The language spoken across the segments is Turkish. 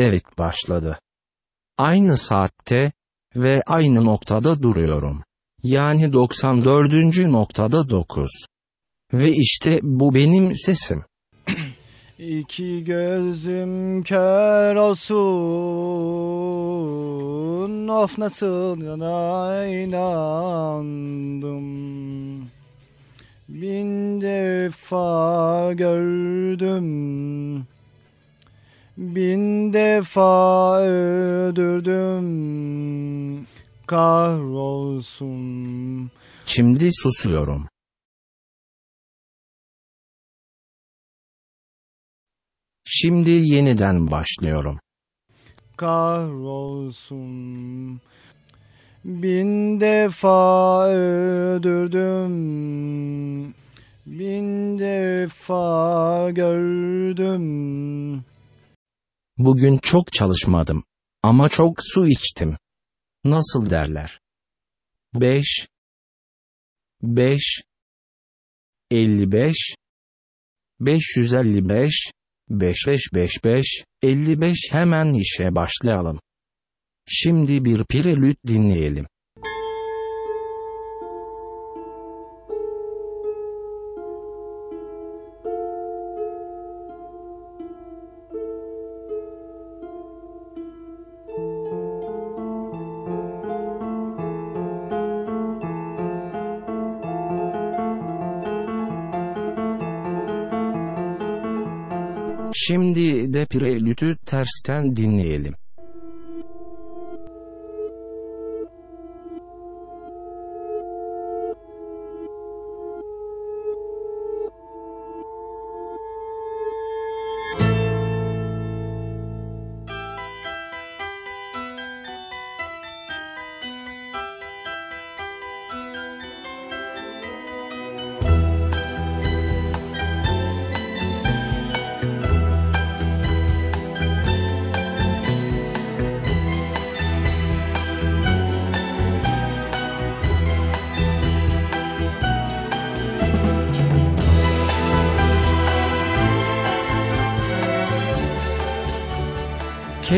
Evet başladı. Aynı saatte ve aynı noktada duruyorum. Yani 94. noktada 9. Ve işte bu benim sesim. İki gözüm kör olsun Of nasıl yana inandım Bin defa gördüm Bin defa öldürdüm Kahrolsun Şimdi susuyorum. Şimdi yeniden başlıyorum. kahrolsun. Bin defa öldürdüm, bin defa gördüm. Bugün çok çalışmadım ama çok su içtim. Nasıl derler? 5 5 55 555 5555 55 hemen işe başlayalım. Şimdi bir prelüt dinleyelim. Şimdi de prelütü tersten dinleyelim.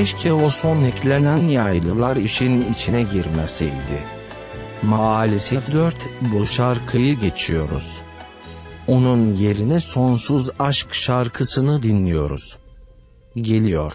Keşke o son eklenen yaylılar işin içine girmeseydi. Maalesef dört bu şarkıyı geçiyoruz. Onun yerine sonsuz aşk şarkısını dinliyoruz. Geliyor.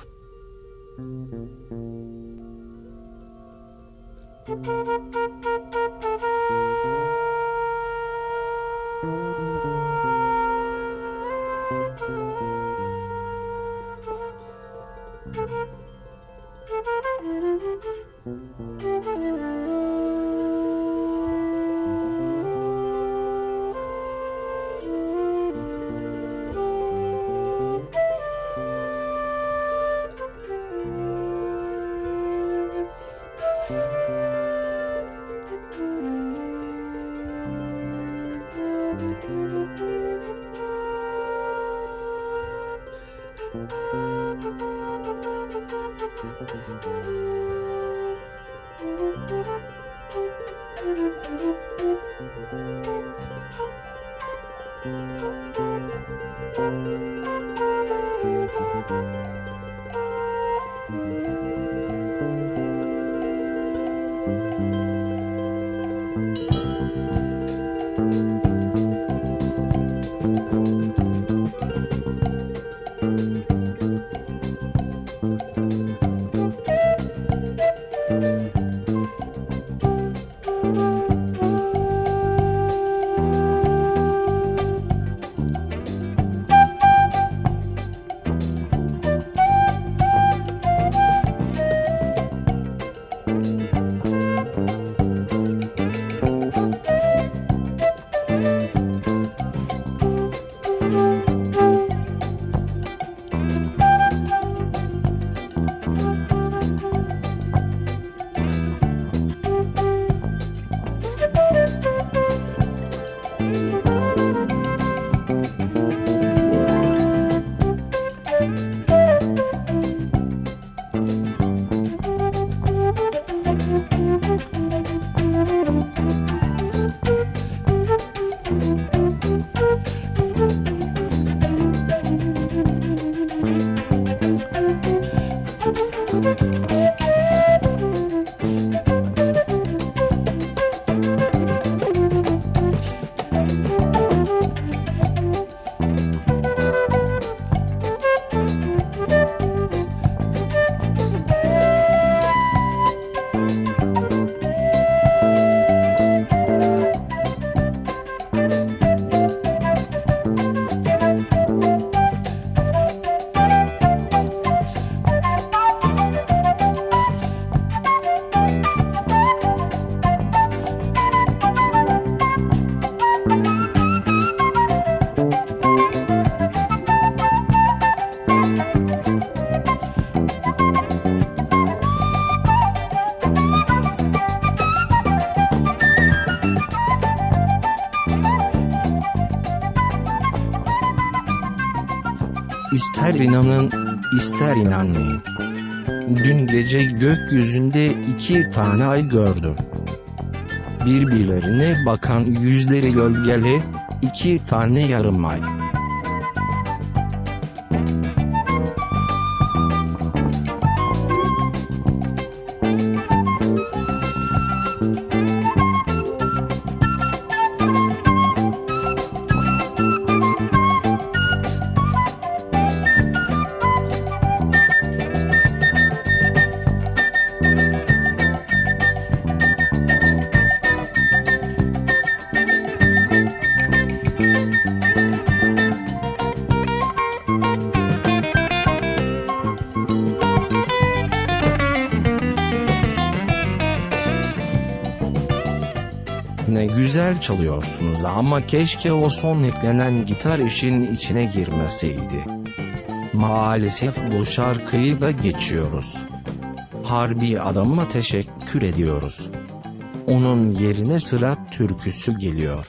İnanın, ister inanmayın. Dün gece gökyüzünde iki tane ay gördüm. Birbirlerine bakan yüzleri gölgeli, iki tane yarım ay. Güzel çalıyorsunuz ama keşke o son eklenen gitar işin içine girmeseydi. Maalesef bu şarkıyı da geçiyoruz. Harbi adama teşekkür ediyoruz. Onun yerine sıra türküsü geliyor.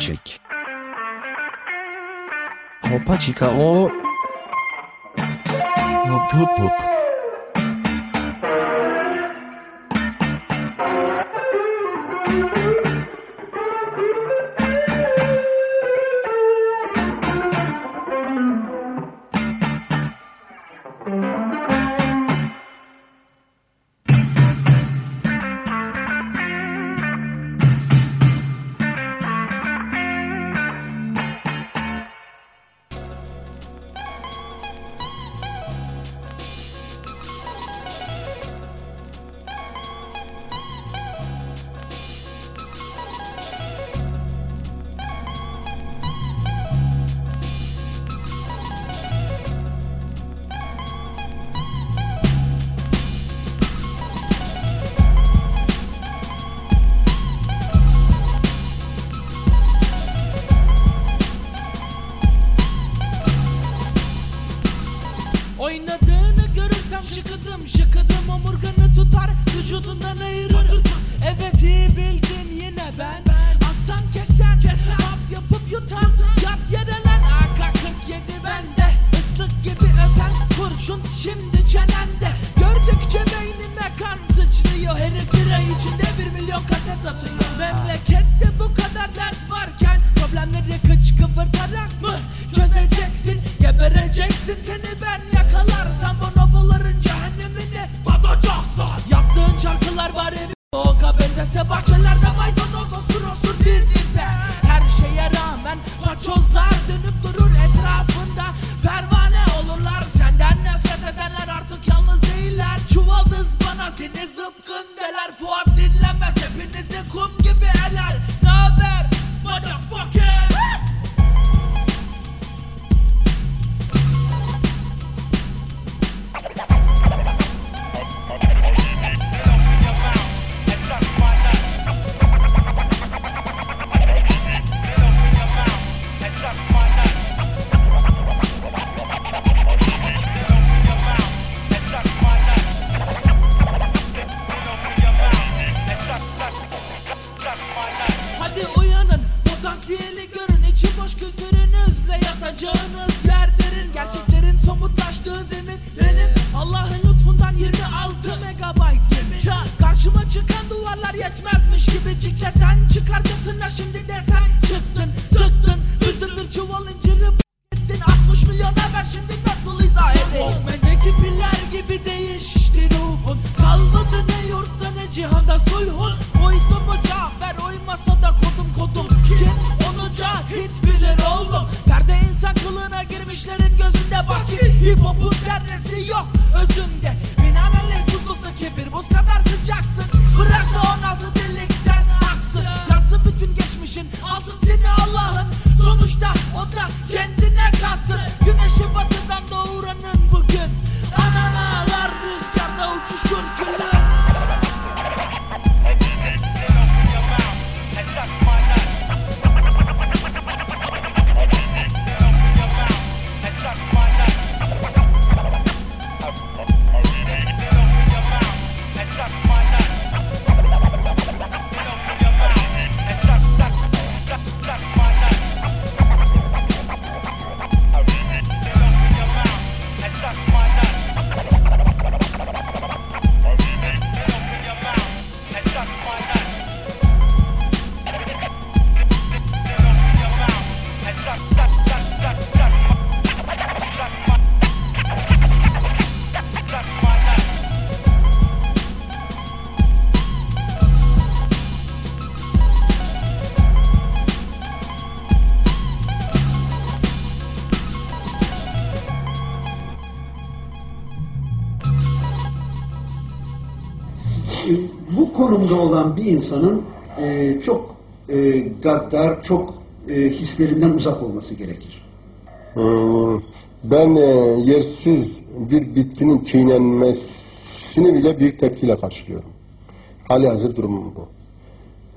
Çik. Hopa çika o. Hop hop hop. Cihanda sulhun Uydu mu Cafer uymasa da kodum kodum. Kim onu cahit bilir oğlum. Perde insan kılığına girmişlerin gözünde Baskı hip hopun zerresi insanın e, çok e, gaddar, çok e, hislerinden uzak olması gerekir. Hmm, Ben e, yersiz bir bitkinin çiğnenmesini bile büyük tepkiyle karşılıyorum. Hali hazır durumum bu.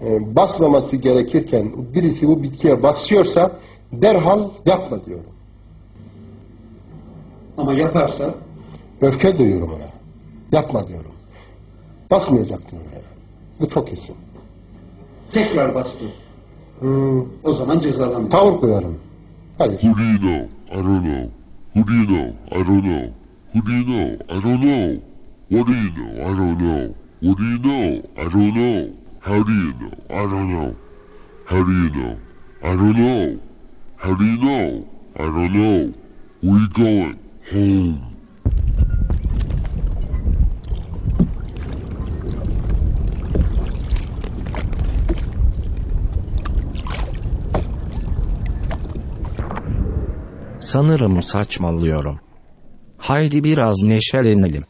E, basmaması gerekirken birisi bu bitkiye basıyorsa derhal yapma diyorum. Ama yaparsa Öfke duyuyorum ona. Yapma diyorum. Basmayacaktın oraya. Bu çok kesin. tekrar bastı. Hmm, O zaman cezalanır. tavır koyarım. Hayır. Who do you know? I don't know. Who do you know? I don't know. Who do you know? I don't know. What do you know? I don't know. What do you know? I don't know. How do you know? I don't know. How do you know? I don't know. How do you know? I don't know. Where you going? Home. Sanırım saçmalıyorum. Haydi biraz neşelenelim.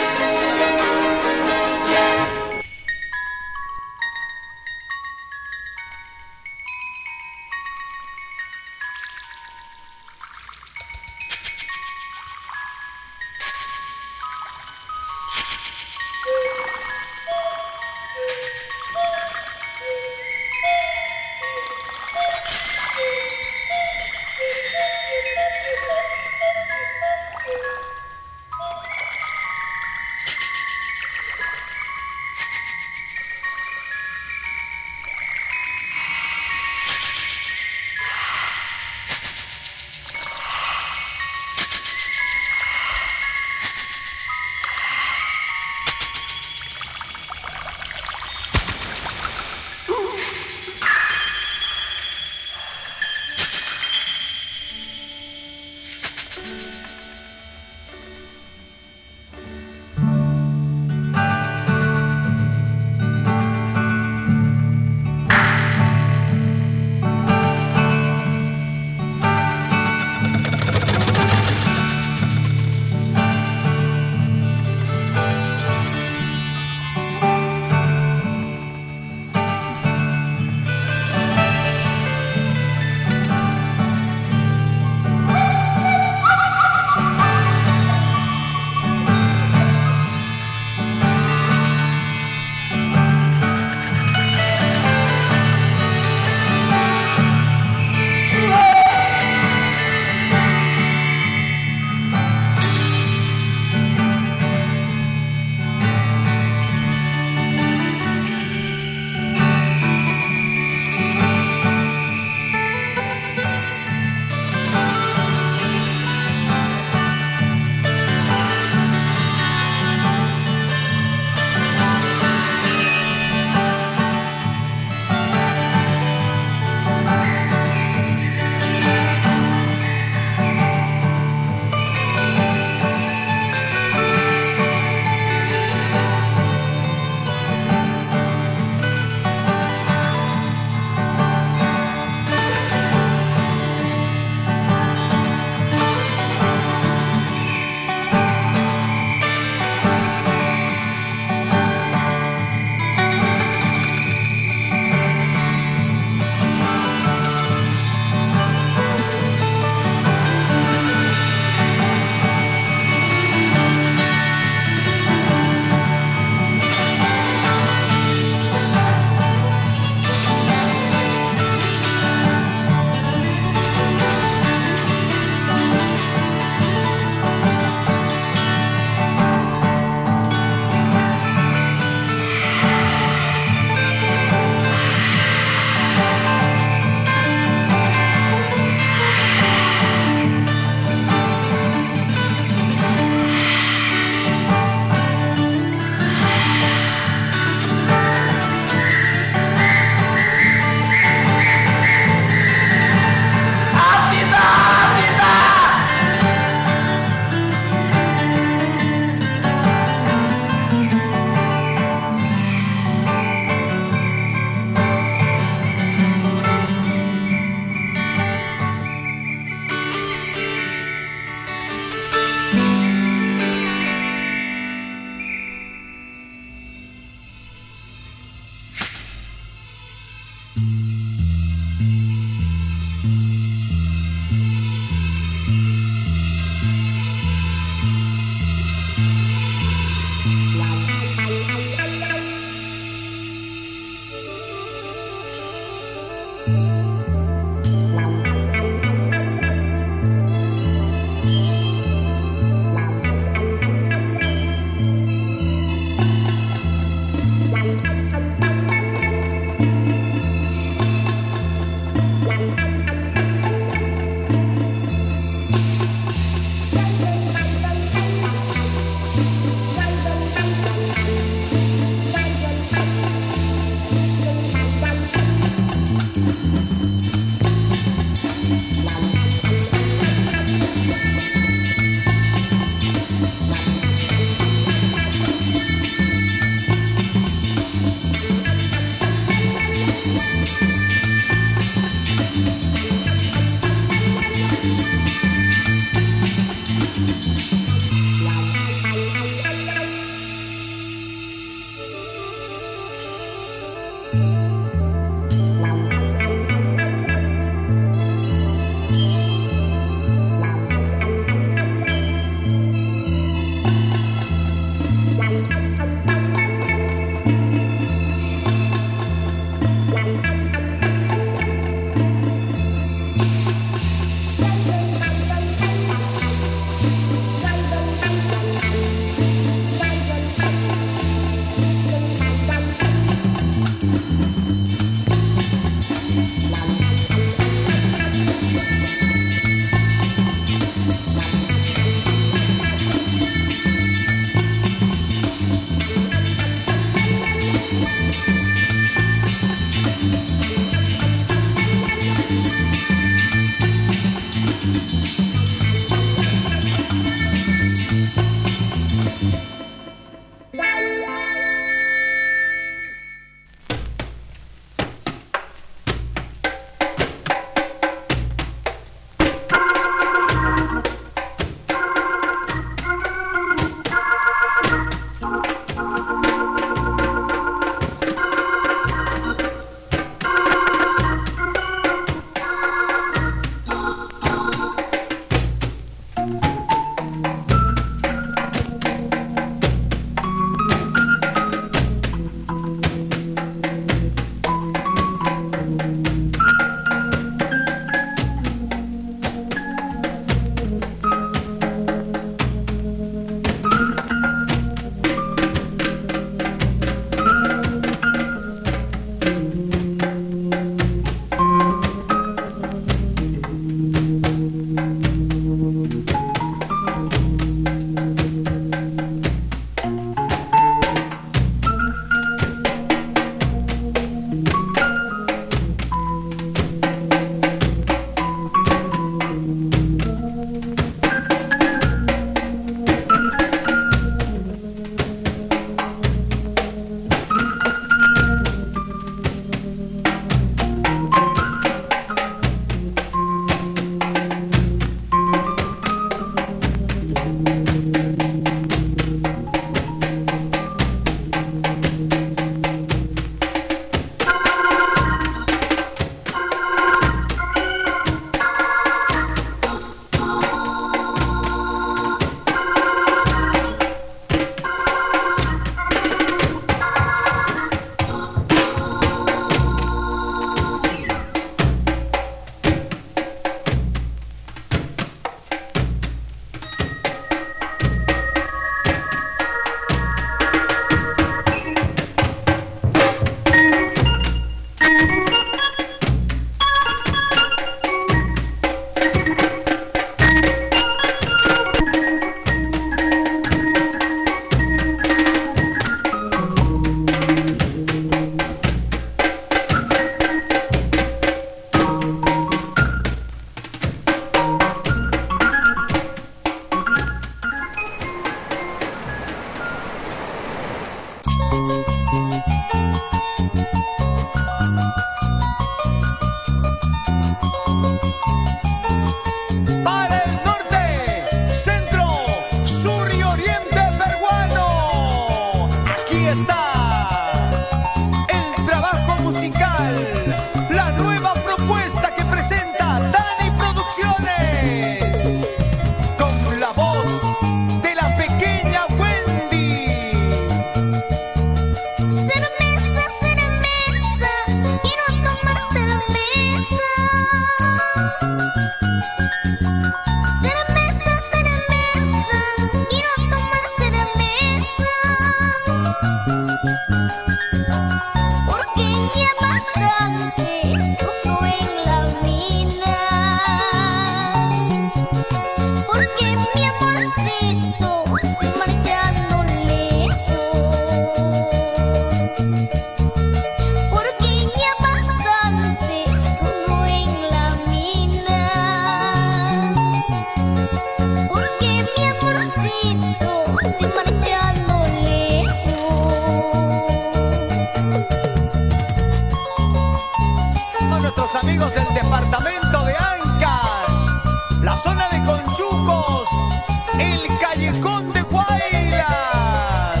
El callejón de Guaylas.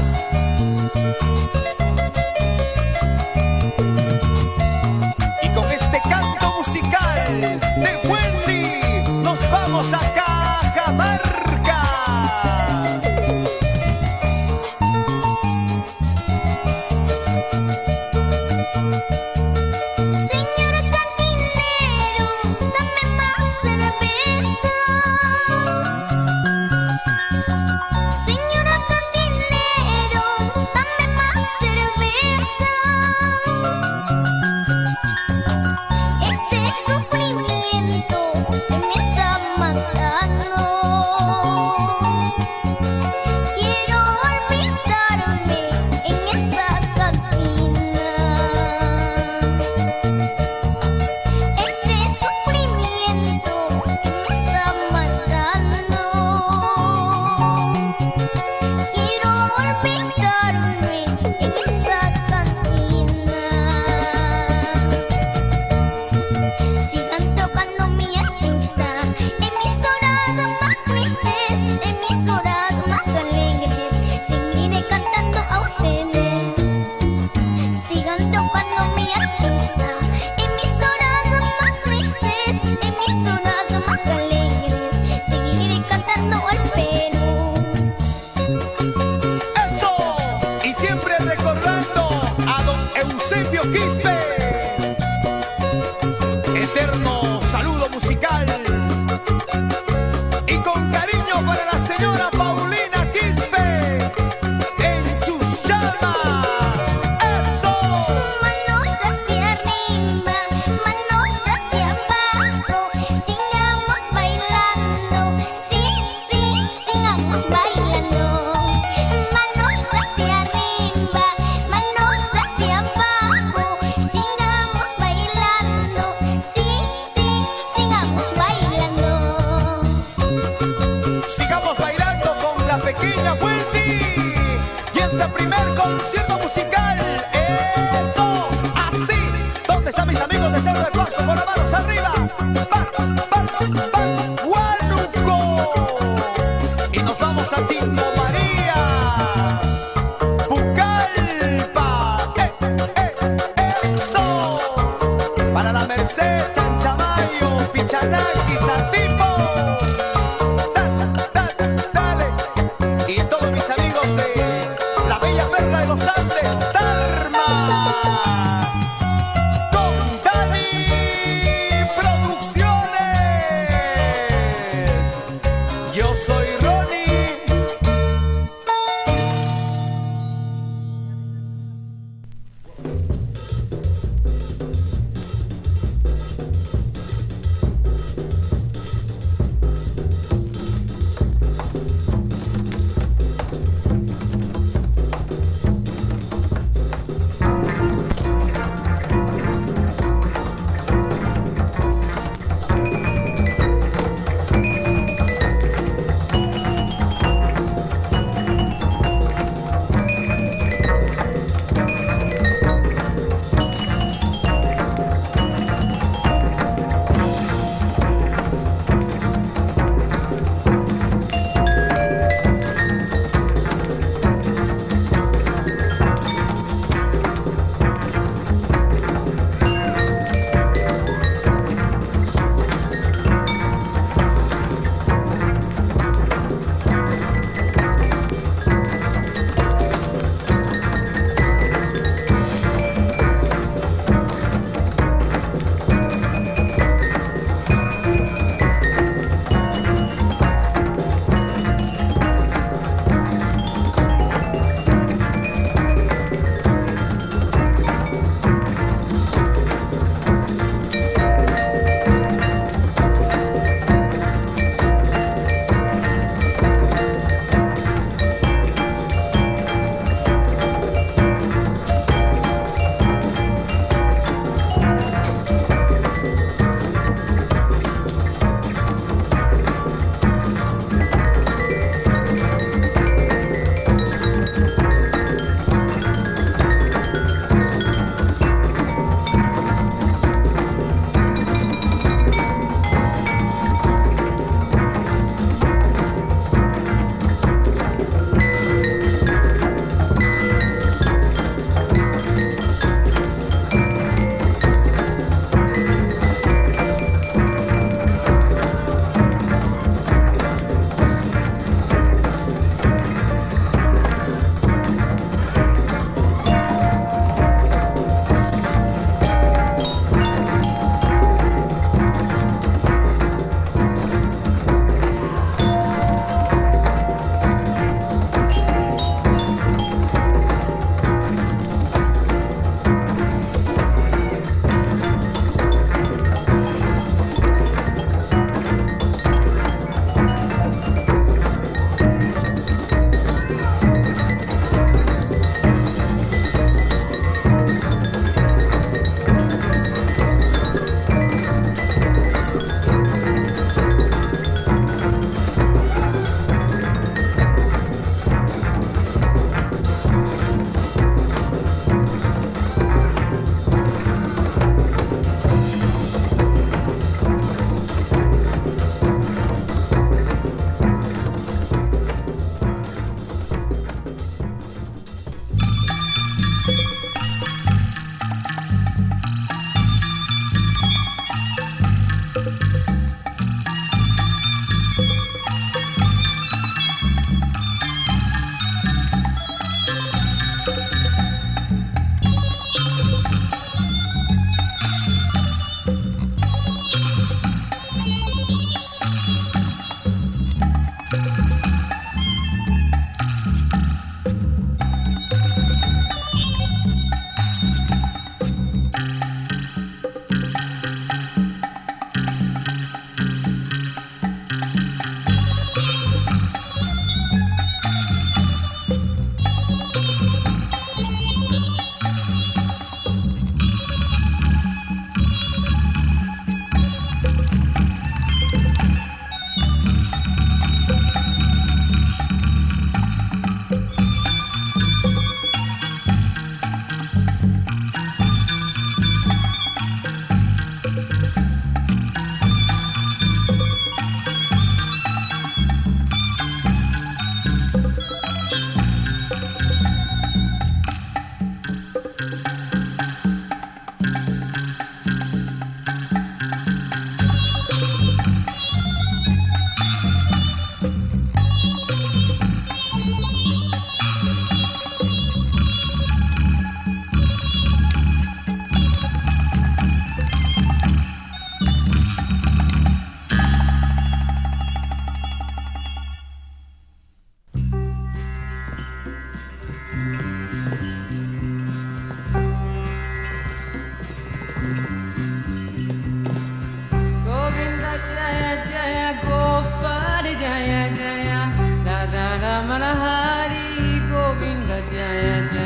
Yeah.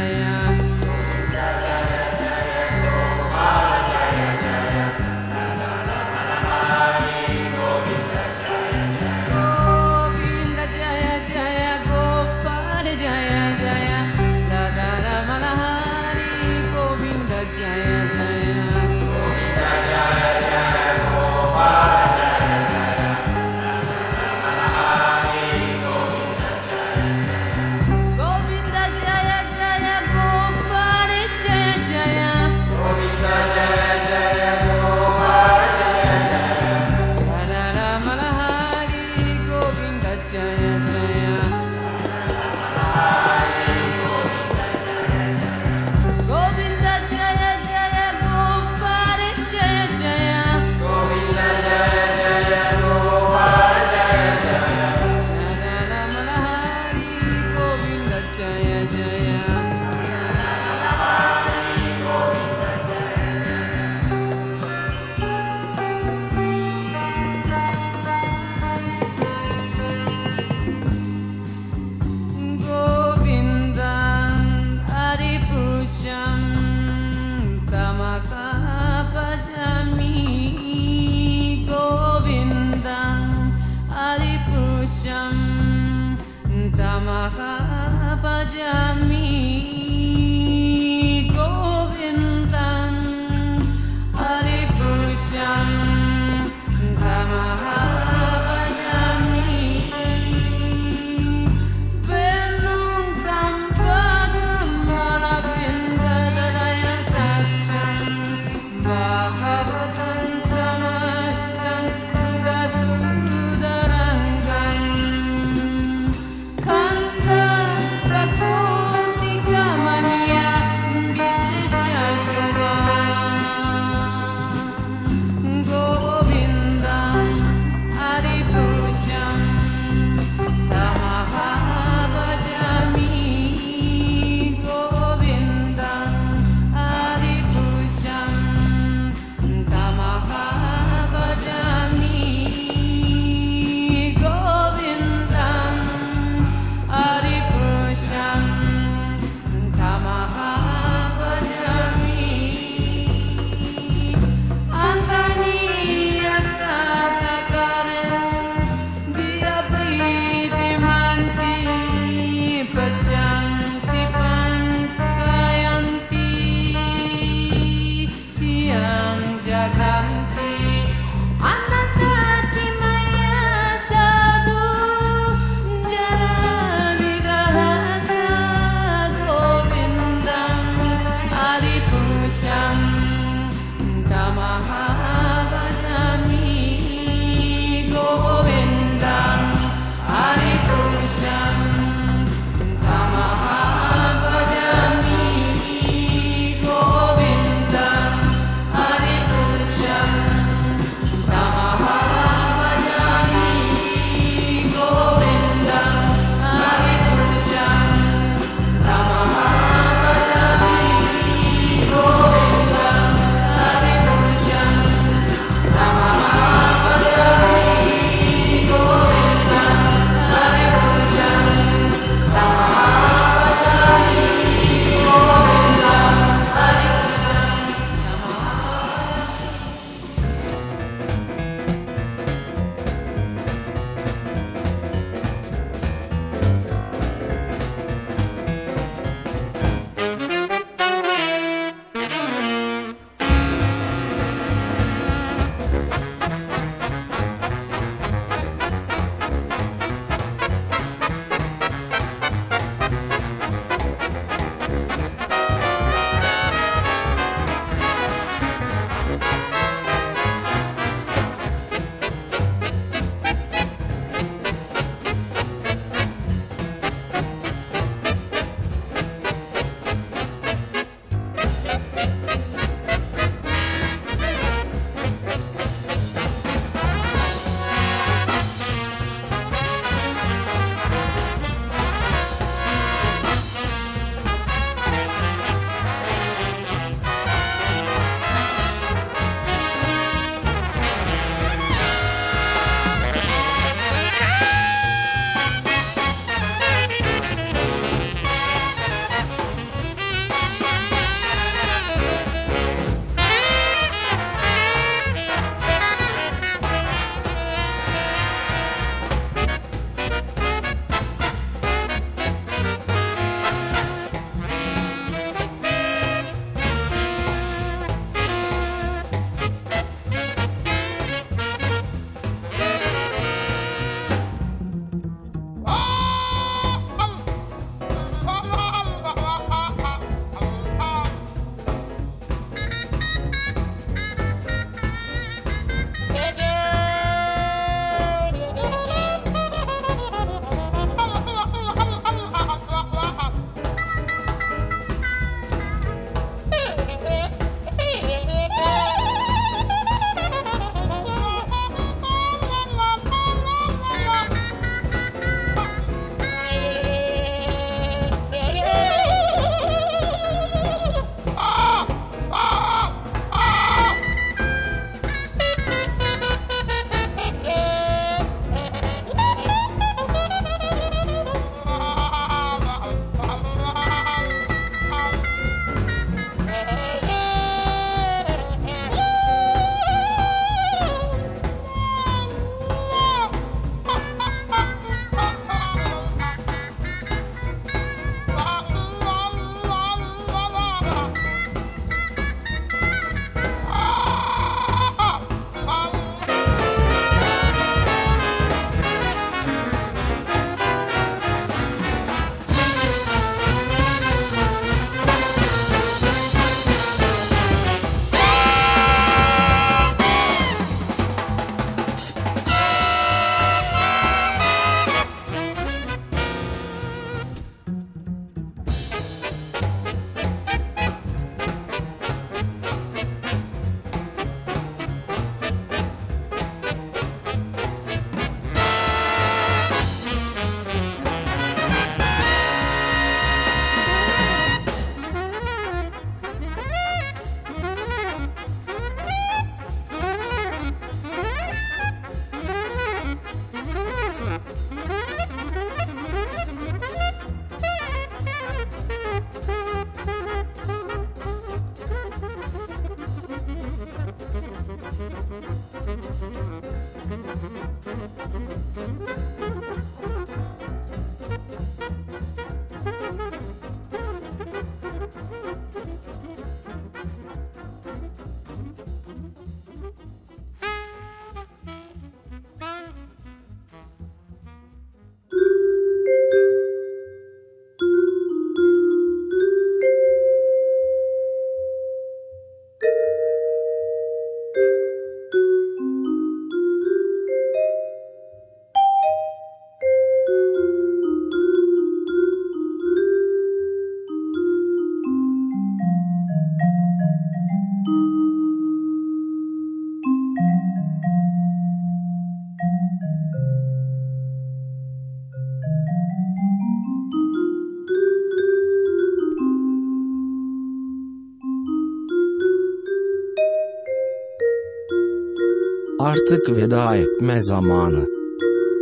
Artık veda etme zamanı.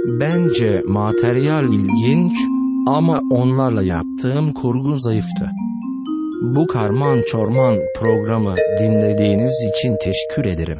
Bence materyal ilginç ama onlarla yaptığım kurgu zayıftı. Bu karman çorman programı dinlediğiniz için teşekkür ederim.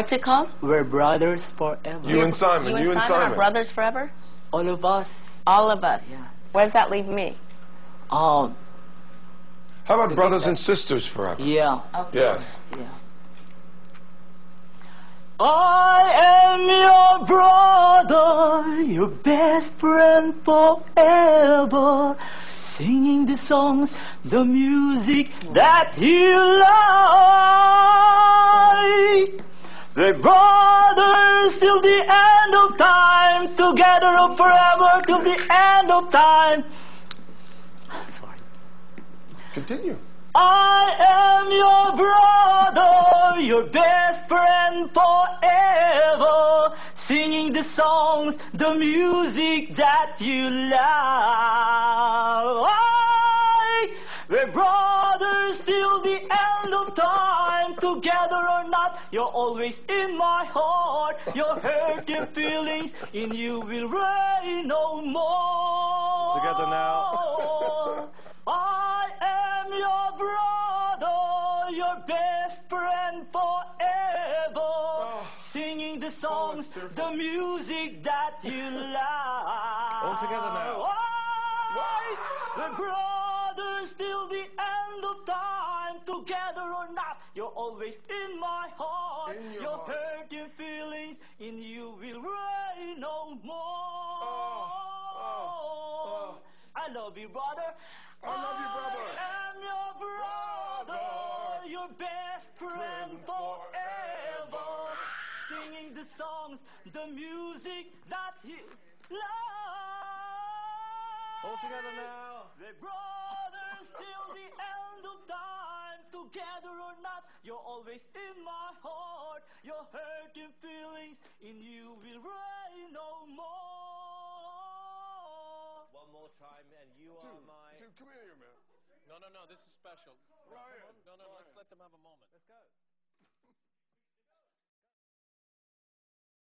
What's it called? We're brothers forever. You and Simon. You and Simon are brothers forever? All of us. All of us. Where does that leave me? Um, How about brothers and sisters forever? yeah. Yes. Yeah. I am your brother, your best friend forever. Singing the songs, the music that you like. We're brothers till the end of time, together forever till the end of time. Sorry. Continue. I am your brother, your best friend forever, singing the songs, the music that you love. We're brothers till the end of time, together or not, you're always in my heart. Your hurting feelings in you will reign no more. Together now. I am your brother, your best friend forever. Oh. Singing the oh, songs, the music that you like. All together now. Why? We're brothers till the end of time, together or not, you're always in my heart. In your your heart. hurting feelings in you will rain no more. Oh, oh, oh. I love you, brother. I love you, brother. I am your brother, your best friend forever. Singing the songs, the music that you love. All together now. We're brothers till the end of time. Together or not, you're always in my heart. Your hurting feelings in you will reign no more. One more time, and you are Dude, my. dude, come here, man. No, no, no. This is special. Ryan. No, no, let's let them have a moment. Let's go.